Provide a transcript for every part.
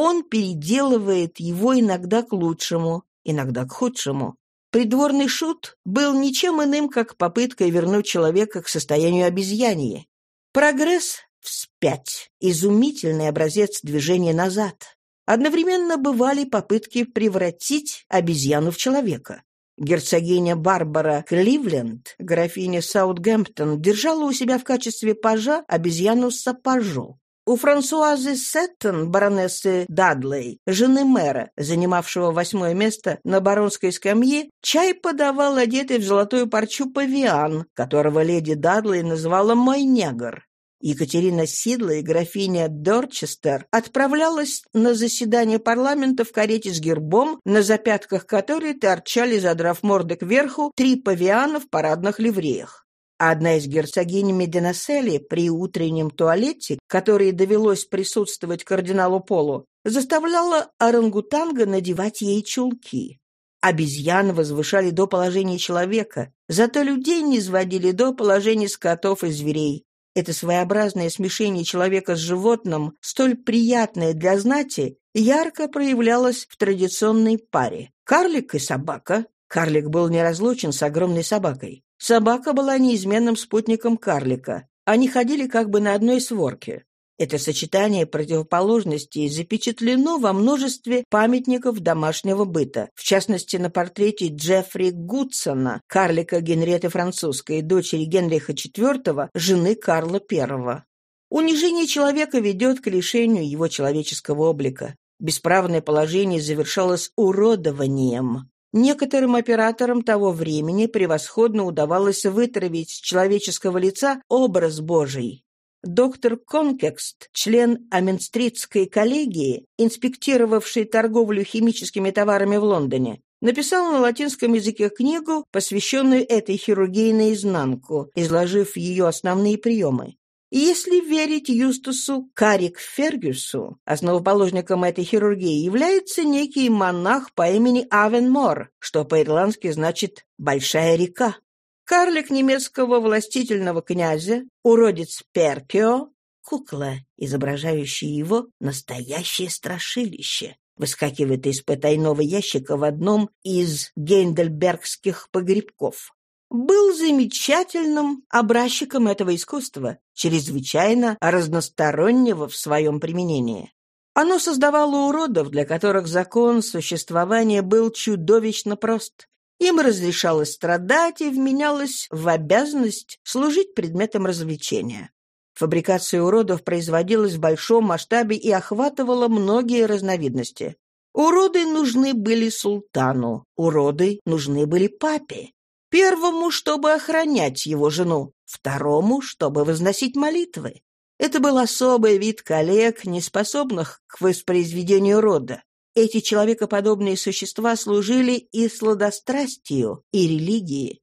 он переделывает его иногда к лучшему, иногда к худшему. Придворный шут был ничем иным, как попыткой вернуть человека к состоянию обезьяньи. Прогресс вспять, изумительный образец движения назад. Одновременно бывали попытки превратить обезьяну в человека. Герцогиня Барбара Кливленд, графиня Саутгемптон, держала у себя в качестве пажа обезьяну Сапожо. У Франсуазы Сеттон, баронессы Дадлей, жены мэра, занимавшего восьмое место на баронской скамье, чай подавал одетый в золотую парчу павиан, которого леди Дадлей называла «мой негр». Екатерина Сидла и графиня Дорчестер отправлялась на заседание парламента в карете с гербом, на запятках которой торчали, задрав морды кверху, три павиана в парадных ливреях. Одна из герцогинь Мединосели при утреннем туалете, которой довелось присутствовать кардиналу Полу, заставляла орангутанга надевать ей чулки. Обезьян возвышали до положения человека, зато людей не сводили до положения скотов и зверей. Это своеобразное смешение человека с животным, столь приятное для знати, ярко проявлялось в традиционной паре. Карлик и собака. Карлик был неразлучен с огромной собакой. Собака была неизменным спутником карлика. Они ходили как бы на одной сворке. Это сочетание противоположностей запечатлено во множестве памятников домашнего быта, в частности, на портрете Джеффри Гудсона, карлика Генриеты Французской, дочери Генриха IV, жены Карла I. Унижение человека ведет к лишению его человеческого облика. Бесправное положение завершалось уродованием. Некоторым операторам того времени превосходно удавалось вытравить с человеческого лица образ Божий. Доктор Конкекст, член Аменстритской коллегии, инспектировавший торговлю химическими товарами в Лондоне, написал на латинском языке книгу, посвященную этой хирургии наизнанку, изложив ее основные приемы. Если верить Юстусу Карик Фергюсу, основоположником этой хирургии является некий монах по имени Авенмор, что по-ирландски значит «большая река». Карлик немецкого властительного князя, уродец Перкио, кукла, изображающая его настоящее страшилище, выскакивает из потайного ящика в одном из гейндельбергских погребков. Был замечательным образчиком этого искусства, чрезвычайно разностороннего в своем применении. Оно создавало уродов, для которых закон существования был чудовищно прост. Им разрешалось страдать и вменялось в обязанность служить предметом развлечения. Фабрикация уродов производилась в большом масштабе и охватывала многие разновидности. Уроды нужны были султану, уроды нужны были папе. Первому, чтобы охранять его жену, второму, чтобы возносить молитвы. Это был особый вид коллег, неспособных к воспроизведению рода. Эти человекоподобные существа служили и сладострастию, и религии.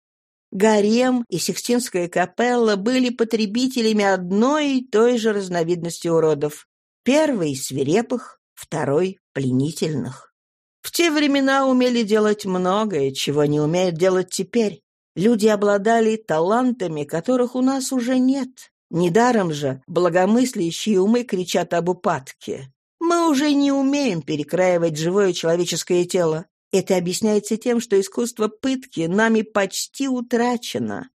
Гарем и Сикстинская капелла были потребителями одной и той же разновидности уродов. Первый — свирепых, второй — пленительных. В те времена умели делать многое, чего не умеют делать теперь. Люди обладали талантами, которых у нас уже нет. Недаром же благомыслящие умы кричат об упадке. Мы уже не умеем перекраивать живое человеческое тело. Это объясняется тем, что искусство пытки нами почти утрачено.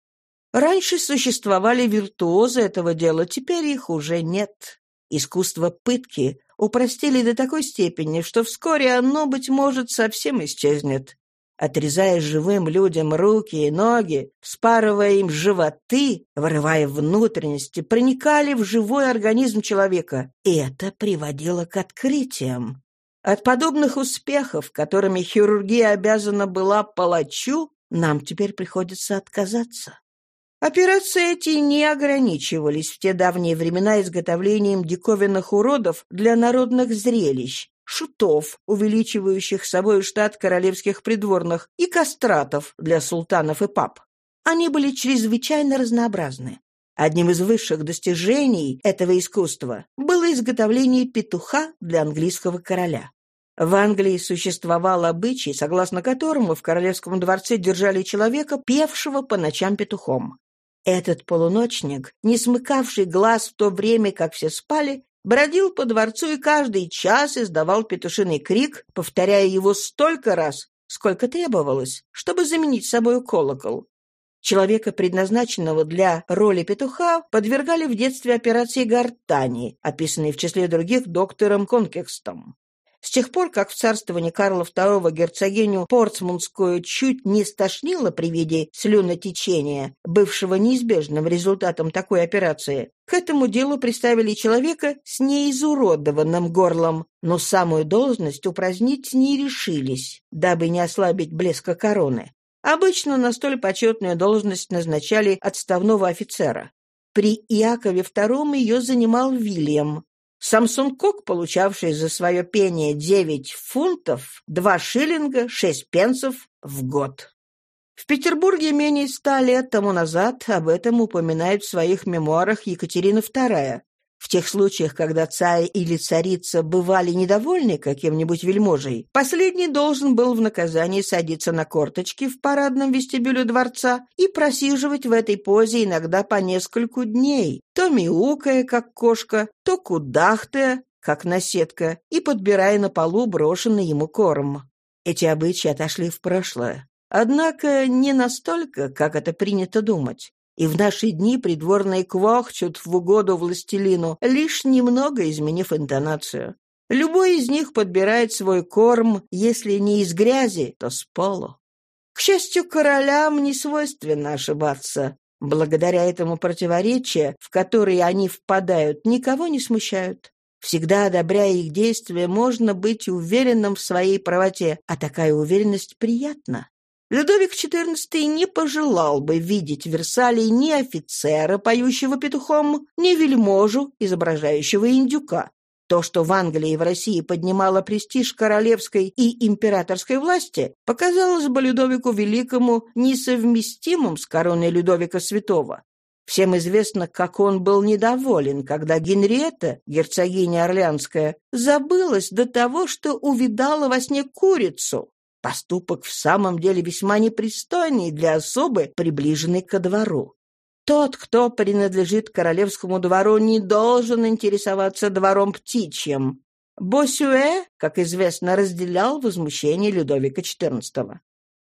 Раньше существовали виртуозы этого дела, теперь их уже нет. Искусство пытки упростили до такой степени, что вскоре оно, быть может, совсем исчезнет отрезая живым людям руки и ноги, спарывая им животы, вырывая внутренности, проникали в живой организм человека. И это приводило к открытиям. От подобных успехов, которыми хирургия обязана была палачу, нам теперь приходится отказаться. Операции эти не ограничивались в те давние времена изготовлением диковинных уродов для народных зрелищ, шутов, увеличивающих собой штат королевских придворных, и кастратов для султанов и пап. Они были чрезвычайно разнообразны. Одним из высших достижений этого искусства было изготовление петуха для английского короля. В Англии существовал обычай, согласно которому в королевском дворце держали человека, певшего по ночам петухом. Этот полуночник, не смыкавший глаз в то время, как все спали, бродил по дворцу и каждый час издавал петушиный крик, повторяя его столько раз, сколько требовалось, чтобы заменить собой колокол. Человека, предназначенного для роли петуха, подвергали в детстве операции гортани, описанной в числе других доктором Конкекстом. С тех пор, как в царствовании Карла II герцогиню Портсмутскую чуть не стошнило при виде слюнотечения, бывшего неизбежным результатом такой операции, к этому делу приставили человека с неизуродованным горлом, но самую должность упразднить не решились, дабы не ослабить блеска короны. Обычно на столь почетную должность назначали отставного офицера. При Иакове II ее занимал Вильям, Самсон Кок, получавший за свое пение 9 фунтов, 2 шиллинга, 6 пенсов в год. В Петербурге менее ста лет тому назад об этом упоминает в своих мемуарах Екатерина II, в тех случаях, когда царь или царица бывали недовольны каким-нибудь вельможей, последний должен был в наказании садиться на корточки в парадном вестибюле дворца и просиживать в этой позе иногда по нескольку дней, то мяукая, как кошка, то кудахтая, как наседка, и подбирая на полу брошенный ему корм. Эти обычаи отошли в прошлое. Однако не настолько, как это принято думать. И в наши дни придворные квахчут в угоду властелину, лишь немного изменив интонацию. Любой из них подбирает свой корм, если не из грязи, то с полу. К счастью, королям не свойственно ошибаться. Благодаря этому противоречия, в которые они впадают, никого не смущают. Всегда одобряя их действия, можно быть уверенным в своей правоте, а такая уверенность приятна. Людовик XIV не пожелал бы видеть в Версале ни офицера, поющего петухом, ни вельможу, изображающего индюка. То, что в Англии и в России поднимало престиж королевской и императорской власти, показалось бы Людовику Великому несовместимым с короной Людовика Святого. Всем известно, как он был недоволен, когда Генриетта, герцогиня Орлеанская, забылась до того, что увидала во сне курицу. Поступок в самом деле весьма непристойный для особы, приближенной ко двору. Тот, кто принадлежит королевскому двору, не должен интересоваться двором птичьим. Босюэ, как известно, разделял возмущение Людовика XIV.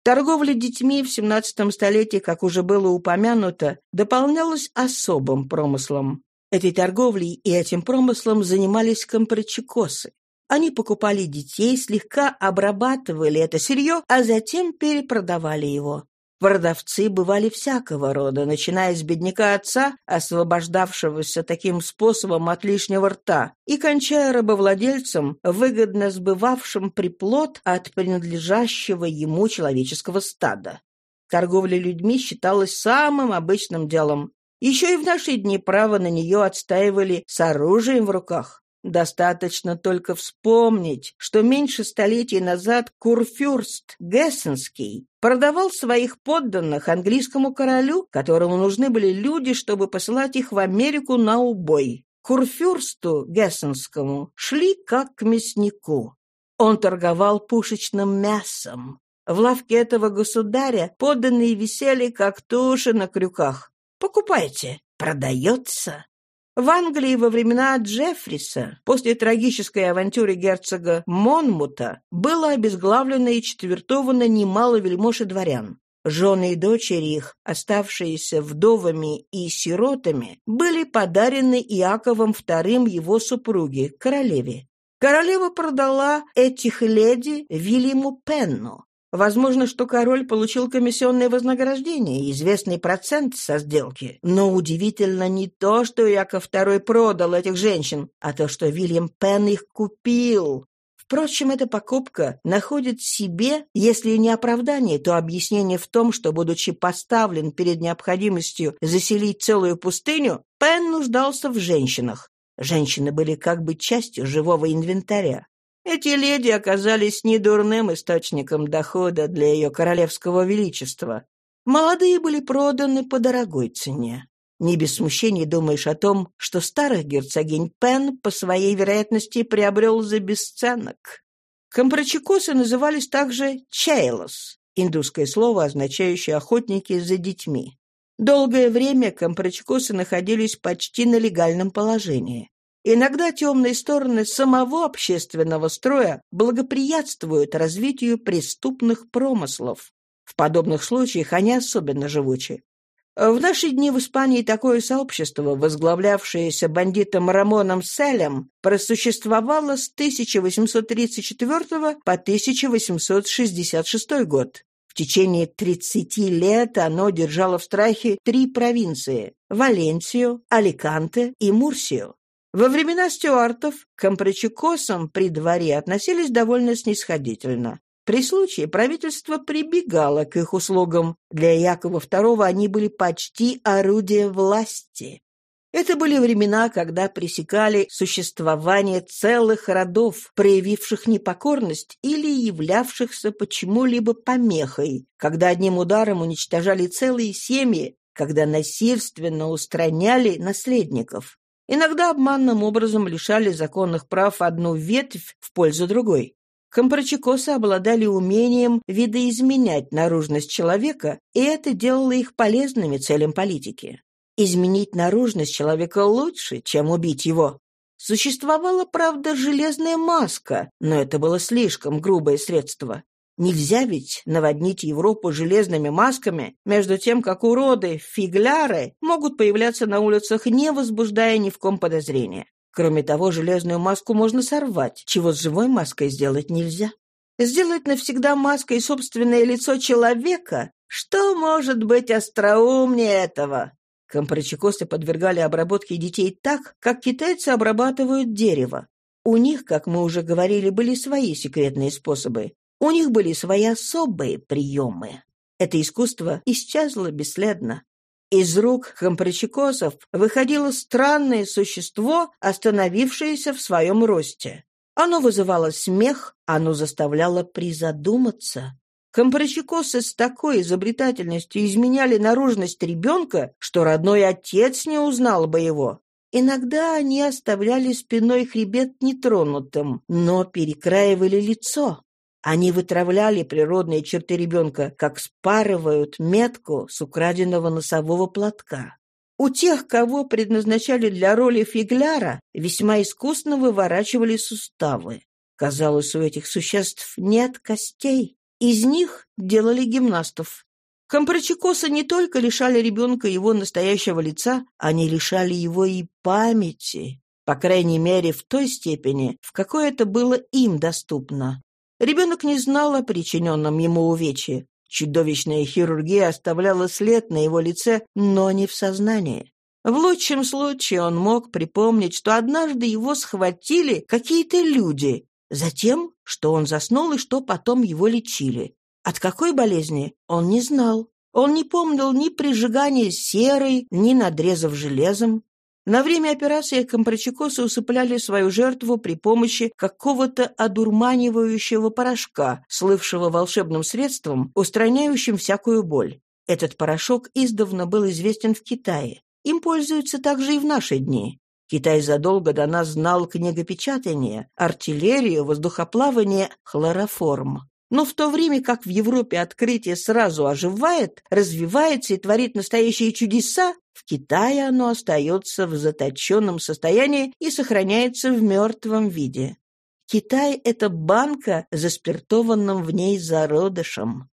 Торговля детьми в XVII столетии, как уже было упомянуто, дополнялась особым промыслом. Этой торговлей и этим промыслом занимались компрочекосы. Они покупали детей, слегка обрабатывали это сырье, а затем перепродавали его. Продавцы бывали всякого рода, начиная с бедняка отца, освобождавшегося таким способом от лишнего рта, и кончая рабовладельцем, выгодно сбывавшим приплод от принадлежащего ему человеческого стада. Торговля людьми считалась самым обычным делом. Еще и в наши дни право на нее отстаивали с оружием в руках. Достаточно только вспомнить, что меньше столетий назад Курфюрст Гессенский продавал своих подданных английскому королю, которому нужны были люди, чтобы посылать их в Америку на убой. Курфюрсту Гессенскому шли как к мяснику. Он торговал пушечным мясом. В лавке этого государя подданные висели, как туши на крюках. «Покупайте, продается». В Англии во времена Джеффриса, после трагической авантюры герцога Монмута, было обезглавлено и четвертовано немало вельмож и дворян. Жены и дочери их, оставшиеся вдовами и сиротами, были подарены Иаковом II его супруге, королеве. Королева продала этих леди Вильяму Пенну, Возможно, что король получил комиссионное вознаграждение и известный процент со сделки. Но удивительно не то, что Яков II продал этих женщин, а то, что Вильям Пен их купил. Впрочем, эта покупка находит себе, если не оправдание, то объяснение в том, что, будучи поставлен перед необходимостью заселить целую пустыню, Пен нуждался в женщинах. Женщины были как бы частью живого инвентаря. Эти леди оказались недурным источником дохода для ее королевского величества. Молодые были проданы по дорогой цене. Не без смущения думаешь о том, что старых герцогинь Пен по своей вероятности приобрел за бесценок. Компрочекосы назывались также чейлос, индусское слово, означающее «охотники за детьми». Долгое время компрочекосы находились почти на легальном положении. Иногда темные стороны самого общественного строя благоприятствуют развитию преступных промыслов. В подобных случаях они особенно живучи. В наши дни в Испании такое сообщество, возглавлявшееся бандитом Рамоном Селем, просуществовало с 1834 по 1866 год. В течение 30 лет оно держало в страхе три провинции – Валенсию, Аликанте и Мурсию. Во времена стюартов к ампрачекосам при дворе относились довольно снисходительно. При случае правительство прибегало к их услугам. Для Якова II они были почти орудие власти. Это были времена, когда пресекали существование целых родов, проявивших непокорность или являвшихся почему-либо помехой, когда одним ударом уничтожали целые семьи, когда насильственно устраняли наследников. Иногда обманным образом лишали законных прав одну ветвь в пользу другой. Компрочекосы обладали умением видоизменять наружность человека, и это делало их полезными целям политики. Изменить наружность человека лучше, чем убить его. Существовала, правда, железная маска, но это было слишком грубое средство. Нельзя ведь наводнить Европу железными масками, между тем, как уроды, фигляры могут появляться на улицах, не возбуждая ни в ком подозрения. Кроме того, железную маску можно сорвать, чего с живой маской сделать нельзя. Сделать навсегда маской собственное лицо человека? Что может быть остроумнее этого? Компрочекосы подвергали обработке детей так, как китайцы обрабатывают дерево. У них, как мы уже говорили, были свои секретные способы. У них были свои особые приемы. Это искусство исчезло бесследно. Из рук компрочекосов выходило странное существо, остановившееся в своем росте. Оно вызывало смех, оно заставляло призадуматься. Компрочекосы с такой изобретательностью изменяли наружность ребенка, что родной отец не узнал бы его. Иногда они оставляли спиной хребет нетронутым, но перекраивали лицо. Они вытравляли природные черты ребенка, как спарывают метку с украденного носового платка. У тех, кого предназначали для роли фигляра, весьма искусно выворачивали суставы. Казалось, у этих существ нет костей. Из них делали гимнастов. Компрочекосы не только лишали ребенка его настоящего лица, они лишали его и памяти, по крайней мере в той степени, в какой это было им доступно. Ребенок не знал о причиненном ему увечье. Чудовищная хирургия оставляла след на его лице, но не в сознании. В лучшем случае он мог припомнить, что однажды его схватили какие-то люди, затем, что он заснул и что потом его лечили. От какой болезни он не знал. Он не помнил ни прижигания серой, ни надрезов железом. На время операции компрочекосы усыпляли свою жертву при помощи какого-то одурманивающего порошка, слывшего волшебным средством, устраняющим всякую боль. Этот порошок издавна был известен в Китае. Им пользуются также и в наши дни. Китай задолго до нас знал книгопечатание, артиллерию, воздухоплавание, хлороформ. Но в то время как в Европе открытие сразу оживает, развивается и творит настоящие чудеса, в Китае оно остается в заточенном состоянии и сохраняется в мертвом виде. Китай — это банка, заспиртованным в ней зародышем.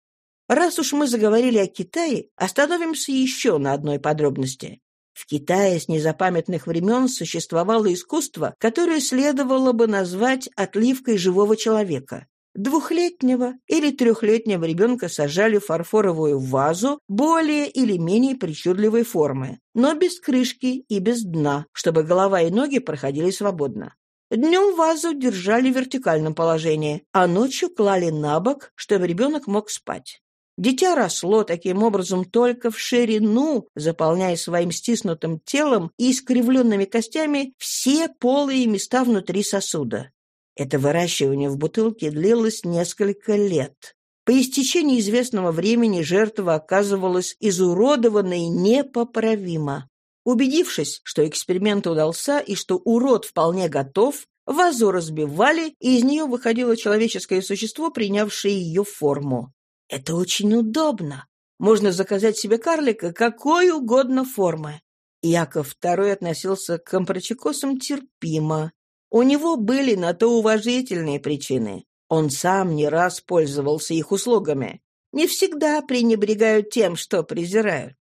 Раз уж мы заговорили о Китае, остановимся еще на одной подробности. В Китае с незапамятных времен существовало искусство, которое следовало бы назвать отливкой живого человека. Двухлетнего или трехлетнего ребенка сажали в фарфоровую вазу более или менее причудливой формы, но без крышки и без дна, чтобы голова и ноги проходили свободно. Днем вазу держали в вертикальном положении, а ночью клали на бок, чтобы ребенок мог спать. Дитя росло таким образом только в ширину, заполняя своим стиснутым телом и искривленными костями все полые места внутри сосуда. Это выращивание в бутылке длилось несколько лет. По истечении известного времени жертва оказывалась изуродованной непоправимо. Убедившись, что эксперимент удался и что урод вполне готов, вазу разбивали, и из нее выходило человеческое существо, принявшее ее форму. Это очень удобно. Можно заказать себе карлика какой угодно формы. Яков II относился к компрочекосам терпимо. У него были на то уважительные причины. Он сам не раз пользовался их услугами. Не всегда пренебрегают тем, что презирают.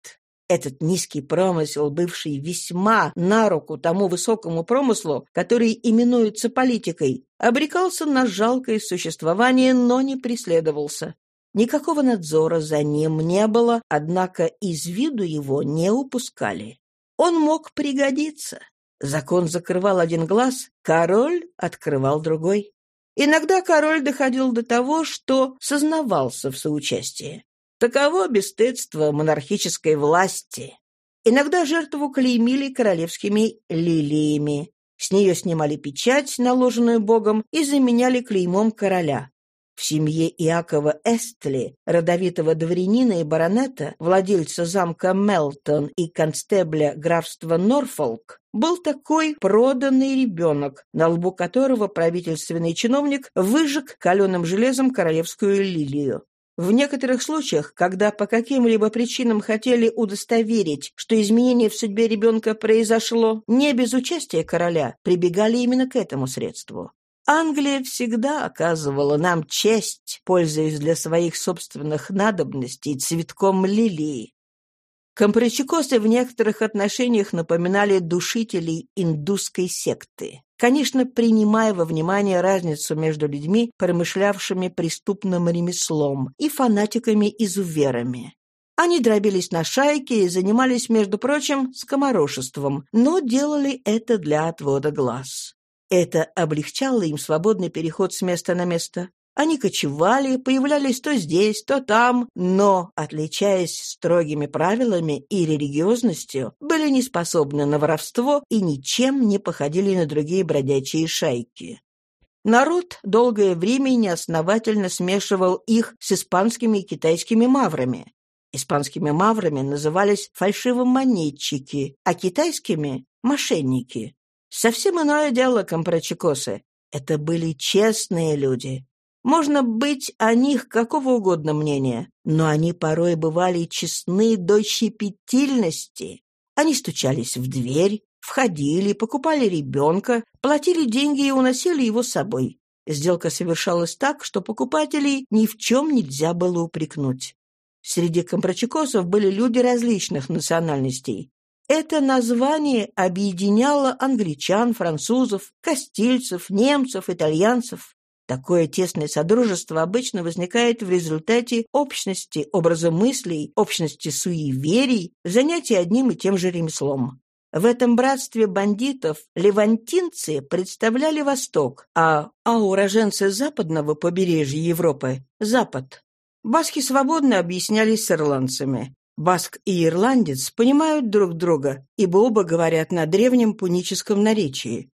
Этот низкий промысел, бывший весьма на руку тому высокому промыслу, который именуется политикой, обрекался на жалкое существование, но не преследовался. Никакого надзора за ним не было, однако из виду его не упускали. Он мог пригодиться. Закон закрывал один глаз, король открывал другой. Иногда король доходил до того, что сознавался в соучастии. Таково бесстыдство монархической власти. Иногда жертву клеймили королевскими лилиями. С нее снимали печать, наложенную Богом, и заменяли клеймом короля. В семье Иакова Эстли, родовитого дворянина и баронета, владельца замка Мелтон и констебля графства Норфолк, был такой проданный ребенок, на лбу которого правительственный чиновник выжег каленым железом королевскую лилию. В некоторых случаях, когда по каким-либо причинам хотели удостоверить, что изменение в судьбе ребенка произошло не без участия короля, прибегали именно к этому средству. Англия всегда оказывала нам честь, пользуясь для своих собственных надобностей цветком лилии. Компрачекосы в некоторых отношениях напоминали душителей индусской секты. Конечно, принимая во внимание разницу между людьми, промышлявшими преступным ремеслом, и фанатиками-изуверами. Они дробились на шайки и занимались, между прочим, скоморошеством, но делали это для отвода глаз. Это облегчало им свободный переход с места на место. Они кочевали, появлялись то здесь, то там, но, отличаясь строгими правилами и религиозностью, были не способны на воровство и ничем не походили на другие бродячие шайки. Народ долгое время неосновательно смешивал их с испанскими и китайскими маврами. Испанскими маврами назывались фальшивомонетчики, а китайскими — мошенники. Совсем иное дело компрочекосы. Это были честные люди. Можно быть о них какого угодно мнения, но они порой бывали честны до щепетильности. Они стучались в дверь, входили, покупали ребенка, платили деньги и уносили его с собой. Сделка совершалась так, что покупателей ни в чем нельзя было упрекнуть. Среди компрочекосов были люди различных национальностей. Это название объединяло англичан, французов, кастильцев, немцев, итальянцев. Такое тесное содружество обычно возникает в результате общности образа мыслей, общности суеверий, занятий одним и тем же ремеслом. В этом братстве бандитов левантинцы представляли Восток, а, а уроженцы западного побережья Европы – Запад. Баски свободно объяснялись с ирландцами. Баск и ирландец понимают друг друга, ибо оба говорят на древнем пуническом наречии.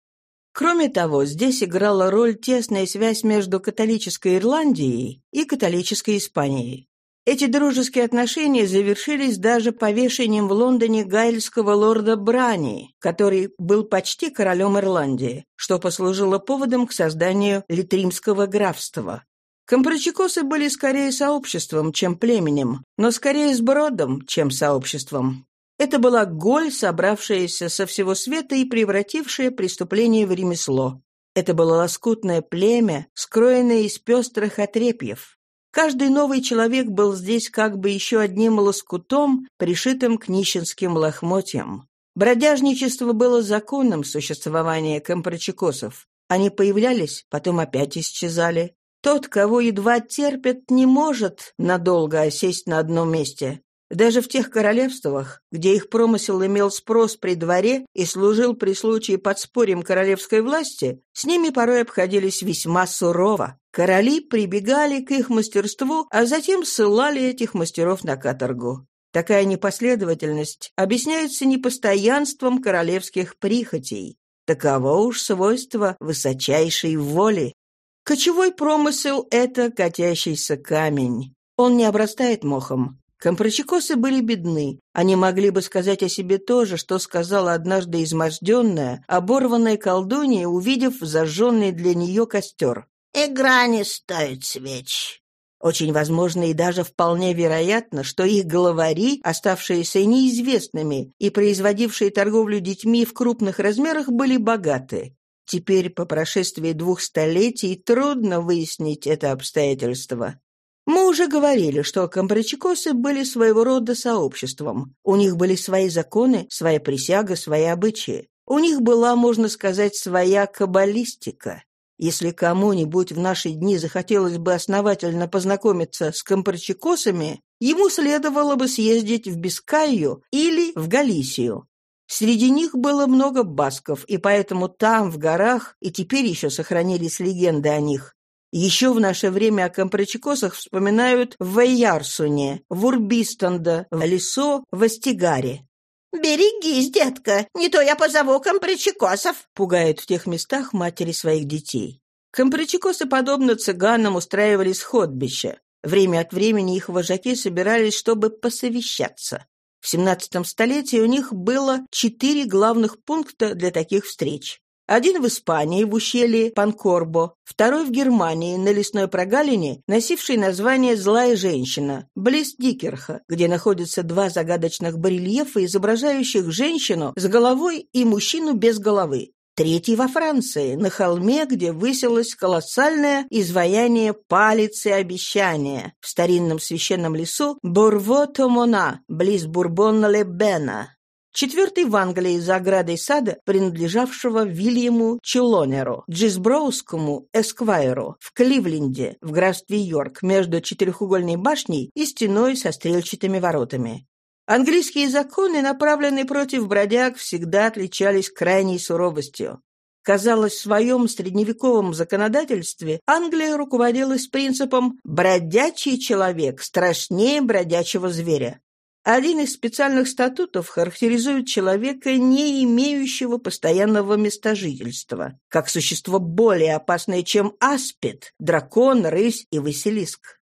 Кроме того, здесь играла роль тесная связь между католической Ирландией и католической Испанией. Эти дружеские отношения завершились даже повешением в Лондоне гайльского лорда Брани, который был почти королем Ирландии, что послужило поводом к созданию Литримского графства. Компрочекосы были скорее сообществом, чем племенем, но скорее сбродом, чем сообществом. Это была голь, собравшаяся со всего света и превратившая преступление в ремесло. Это было лоскутное племя, скроенное из пестрых отрепьев. Каждый новый человек был здесь как бы еще одним лоскутом, пришитым к нищенским лохмотьям. Бродяжничество было законом существования компрочекосов. Они появлялись, потом опять исчезали. Тот, кого едва терпят, не может надолго осесть на одном месте. Даже в тех королевствах, где их промысел имел спрос при дворе и служил при случае подспорьем королевской власти, с ними порой обходились весьма сурово. Короли прибегали к их мастерству, а затем ссылали этих мастеров на каторгу. Такая непоследовательность объясняется непостоянством королевских прихотей. Таково уж свойство высочайшей воли. Кочевой промысел — это катящийся камень. Он не обрастает мохом. Компрочекосы были бедны. Они могли бы сказать о себе то же, что сказала однажды изможденная, оборванная колдунья, увидев зажженный для нее костер. «Игра не стоит свеч». Очень возможно и даже вполне вероятно, что их главари, оставшиеся неизвестными и производившие торговлю детьми в крупных размерах, были богаты. Теперь, по прошествии двух столетий, трудно выяснить это обстоятельство. Уже говорили, что комбрачикосы были своего рода сообществом. У них были свои законы, своя присяга, свои обычаи. У них была, можно сказать, своя каббалистика. Если кому-нибудь в наши дни захотелось бы основательно познакомиться с компрочекосами, ему следовало бы съездить в Бискайю или в Галисию. Среди них было много басков, и поэтому там, в горах, и теперь еще сохранились легенды о них. Еще в наше время о компрочекосах вспоминают в Вайярсуне, в Урбистанда, в Лесо, в Астигаре. «Берегись, детка, не то я позову компрочекосов», пугают в тех местах матери своих детей. Компрочекосы, подобно цыганам, устраивали сходбища. Время от времени их вожаки собирались, чтобы посовещаться. В XVII столетии у них было четыре главных пункта для таких встреч. Один в Испании, в ущелье Панкорбо, второй в Германии, на лесной прогалине, носившей название «Злая женщина», близ Дикерха, где находятся два загадочных барельефа, изображающих женщину с головой и мужчину без головы. Третий во Франции, на холме, где высилось колоссальное изваяние палицы обещания в старинном священном лесу Бурво-Томона, близ Бурбона-Лебена. Четвертый в Англии за оградой сада, принадлежавшего Вильяму Челонеру, Джизброускому эсквайру в Кливленде, в графстве Йорк, между четырехугольной башней и стеной со стрельчатыми воротами. Английские законы, направленные против бродяг, всегда отличались крайней суровостью. Казалось, в своем средневековом законодательстве Англия руководилась принципом «бродячий человек страшнее бродячего зверя». Один из специальных статутов характеризует человека, не имеющего постоянного местожительства, как существо более опасное, чем аспид, дракон, рысь и василиск.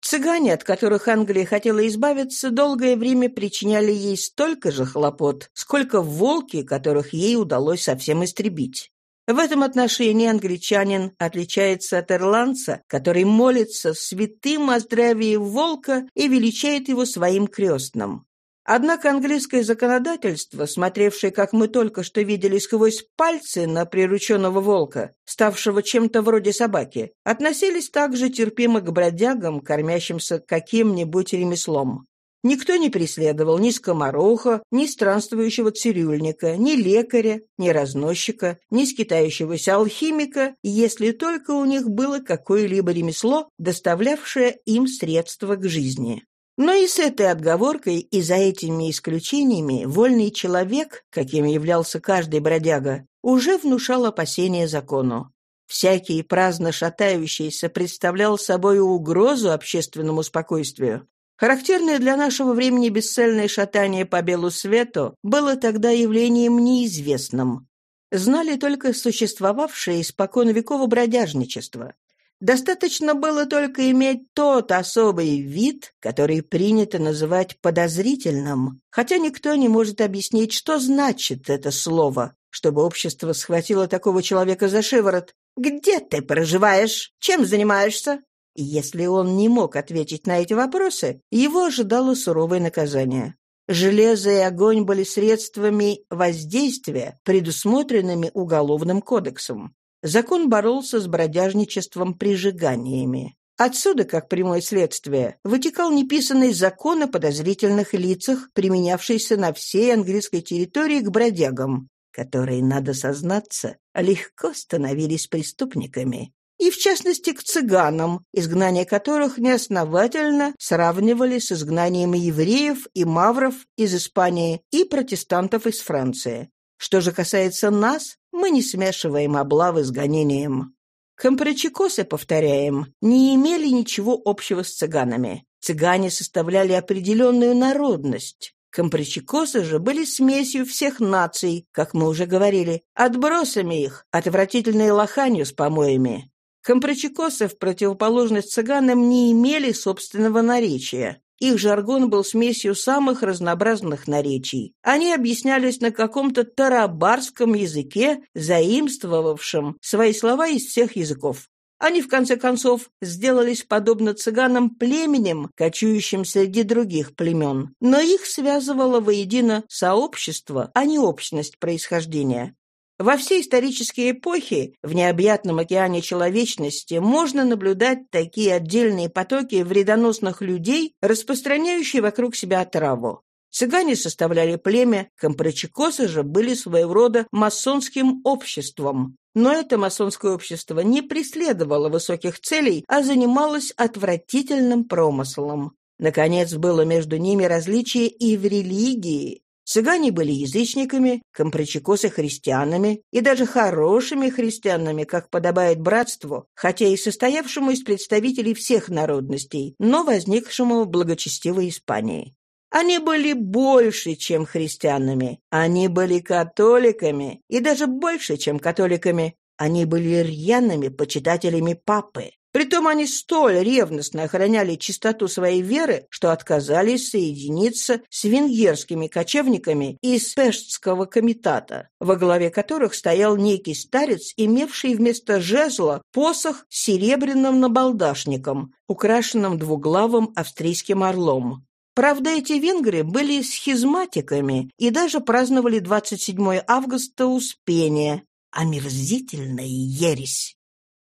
Цыгане, от которых Англия хотела избавиться, долгое время причиняли ей столько же хлопот, сколько волки, которых ей удалось совсем истребить. В этом отношении англичанин отличается от ирландца, который молится святым о здравии волка и величает его своим крестным. Однако английское законодательство, смотревшее, как мы только что видели, сквозь пальцы на прирученного волка, ставшего чем-то вроде собаки, относились также терпимо к бродягам, кормящимся каким-нибудь ремеслом. Никто не преследовал ни скомороха, ни странствующего цирюльника, ни лекаря, ни разносчика, ни скитающегося алхимика, если только у них было какое-либо ремесло, доставлявшее им средства к жизни. Но и с этой отговоркой, и за этими исключениями, вольный человек, каким являлся каждый бродяга, уже внушал опасения закону. Всякий праздно шатающийся представлял собой угрозу общественному спокойствию. Характерное для нашего времени бесцельное шатание по белу свету было тогда явлением неизвестным. Знали только существовавшее испокон веков бродяжничество. Достаточно было только иметь тот особый вид, который принято называть подозрительным, хотя никто не может объяснить, что значит это слово, чтобы общество схватило такого человека за шиворот. «Где ты проживаешь? Чем занимаешься? Если он не мог ответить на эти вопросы, его ожидало суровое наказание. Железо и огонь были средствами воздействия, предусмотренными Уголовным кодексом. Закон боролся с бродяжничеством прижиганиями. Отсюда, как прямое следствие, вытекал неписанный закон о подозрительных лицах, применявшийся на всей английской территории к бродягам, которые, надо сознаться, легко становились преступниками и, в частности, к цыганам, изгнание которых неосновательно сравнивали с изгнанием евреев и мавров из Испании и протестантов из Франции. Что же касается нас, мы не смешиваем облавы с гонением. Компрочекосы, повторяем, не имели ничего общего с цыганами. Цыгане составляли определенную народность. Компрочекосы же были смесью всех наций, как мы уже говорили, отбросами их, отвратительной лоханью с помоями. Компрочекосы, в противоположность цыганам, не имели собственного наречия. Их жаргон был смесью самых разнообразных наречий. Они объяснялись на каком-то тарабарском языке, заимствовавшем свои слова из всех языков. Они, в конце концов, сделались, подобно цыганам, племенем, кочующим среди других племен. Но их связывало воедино сообщество, а не общность происхождения. Во все исторические эпохи в необъятном океане человечности можно наблюдать такие отдельные потоки вредоносных людей, распространяющие вокруг себя отраву. Цыгане составляли племя, компрочекосы же были своего рода масонским обществом. Но это масонское общество не преследовало высоких целей, а занималось отвратительным промыслом. Наконец, было между ними различие и в религии. Цыгане были язычниками, компрочекосы христианами и даже хорошими христианами, как подобает братству, хотя и состоявшему из представителей всех народностей, но возникшему в благочестивой Испании. Они были больше, чем христианами. Они были католиками, и даже больше, чем католиками. Они были рьяными почитателями папы. Притом они столь ревностно охраняли чистоту своей веры, что отказались соединиться с венгерскими кочевниками из Пештского комитата, во главе которых стоял некий старец, имевший вместо жезла посох с серебряным набалдашником, украшенным двуглавым австрийским орлом. Правда, эти венгры были схизматиками и даже праздновали 27 августа Успение. Омерзительная ересь.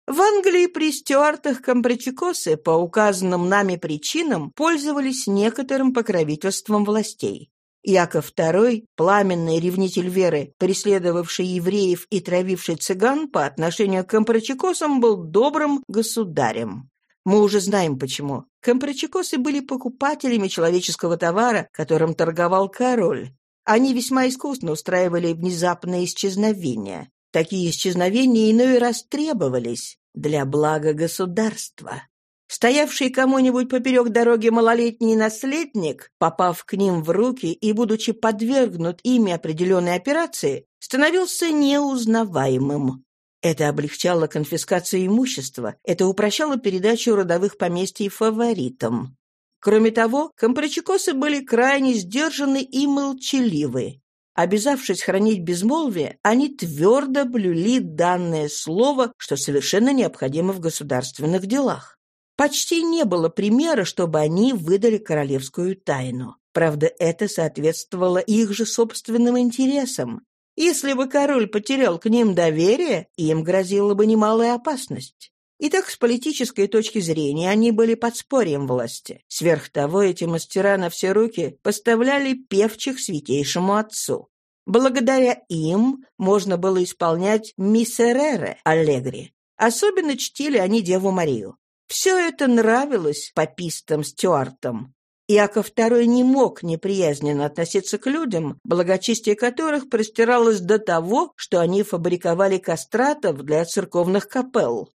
В Англии при стюартах компрочекосы по указанным нами причинам пользовались некоторым покровительством властей. Яков II, пламенный ревнитель веры, преследовавший евреев и травивший цыган по отношению к компрочекосам, был добрым государем. Мы уже знаем почему. Компрочекосы были покупателями человеческого товара, которым торговал король. Они весьма искусно устраивали внезапные исчезновения. Такие исчезновения иной раз требовались для блага государства. Стоявший кому-нибудь поперек дороги малолетний наследник, попав к ним в руки и будучи подвергнут ими определенной операции, становился неузнаваемым. Это облегчало конфискацию имущества, это упрощало передачу родовых поместий фаворитам. Кроме того, компрочекосы были крайне сдержаны и молчаливы. Обязавшись хранить безмолвие, они твердо блюли данное слово, что совершенно необходимо в государственных делах. Почти не было примера, чтобы они выдали королевскую тайну. Правда, это соответствовало их же собственным интересам. Если бы король потерял к ним доверие, им грозила бы немалая опасность. Итак, с политической точки зрения они были подспорьем власти. Сверх того, эти мастера на все руки поставляли певчих святейшему отцу. Благодаря им можно было исполнять «Миссерере» Аллегри. Особенно чтили они Деву Марию. Все это нравилось папистам Стюартам. Иаков II не мог неприязненно относиться к людям, благочестие которых простиралось до того, что они фабриковали кастратов для церковных капелл.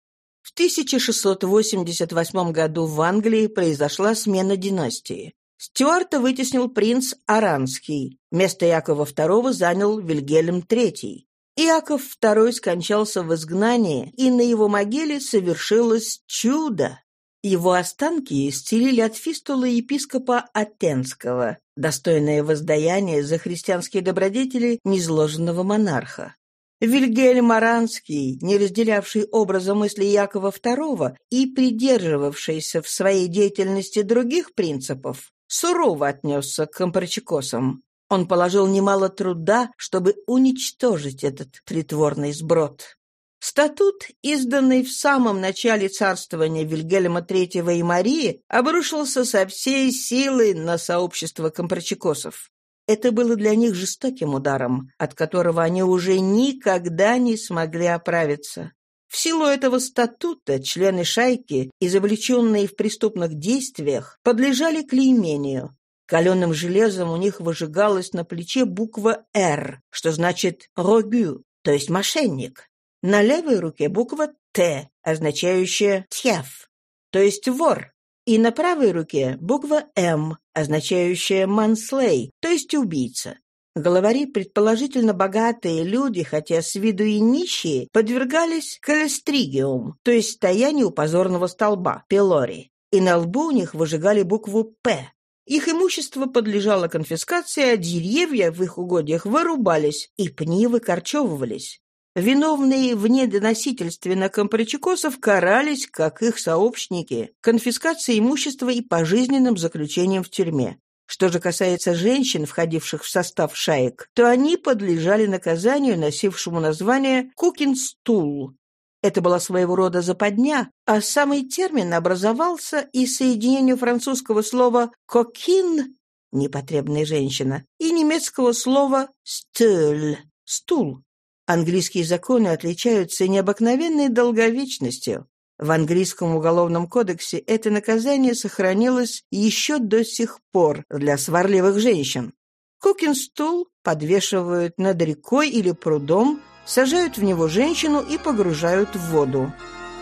В 1688 году в Англии произошла смена династии. Стюарта вытеснил принц Аранский. Место Якова II занял Вильгельм III. Иаков II скончался в изгнании, и на его могиле совершилось чудо. Его останки исцелили от фистулы епископа Атенского, достойное воздаяние за христианские добродетели незложенного монарха. Вильгельм Аранский, не разделявший образа мысли Якова II и придерживавшийся в своей деятельности других принципов, сурово отнесся к компрочекосам. Он положил немало труда, чтобы уничтожить этот притворный сброд. Статут, изданный в самом начале царствования Вильгельма III и Марии, обрушился со всей силы на сообщество компрочекосов. Это было для них жестоким ударом, от которого они уже никогда не смогли оправиться. В силу этого статута члены шайки, изобличенные в преступных действиях, подлежали клеймению. Каленым железом у них выжигалась на плече буква «Р», что значит «рогю», то есть «мошенник». На левой руке буква «Т», означающая «тьяв», то есть «вор», и на правой руке буква «М», означающая «манслей», то есть «убийца». Главари, предположительно богатые люди, хотя с виду и нищие, подвергались калестригиум, то есть стоянию позорного столба, пилори, и на лбу у них выжигали букву «П». Их имущество подлежало конфискации, а деревья в их угодьях вырубались, и пни выкорчевывались. Виновные в недоносительстве на компрочекосов карались, как их сообщники, конфискацией имущества и пожизненным заключением в тюрьме. Что же касается женщин, входивших в состав шаек, то они подлежали наказанию, носившему название «кукинстул». Это была своего рода западня, а самый термин образовался из соединения французского слова «кокин» — непотребная женщина, и немецкого слова «стюль» — «стул». Английские законы отличаются необыкновенной долговечностью. В английском уголовном кодексе это наказание сохранилось еще до сих пор для сварливых женщин. Кукинстул подвешивают над рекой или прудом, сажают в него женщину и погружают в воду.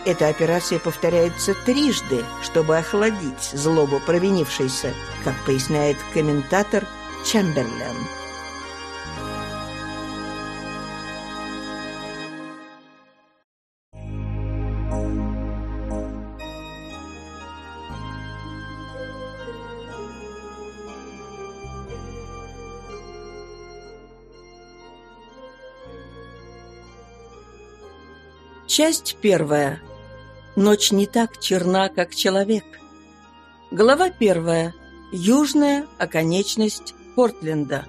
Эта операция повторяется трижды, чтобы охладить злобу провинившейся, как поясняет комментатор Чемберлен. Часть первая. Ночь не так черна, как человек. Глава первая. Южная оконечность Портленда.